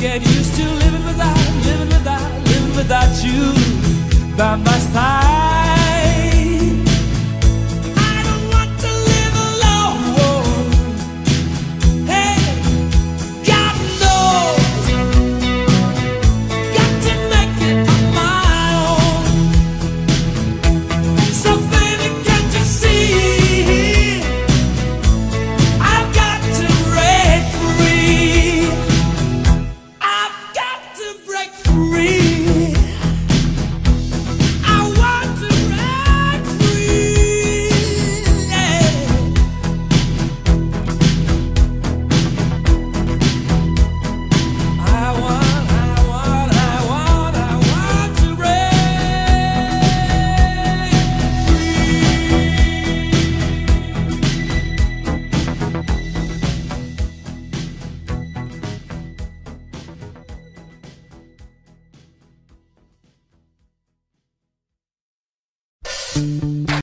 get used to living without, living without, living without you. Thank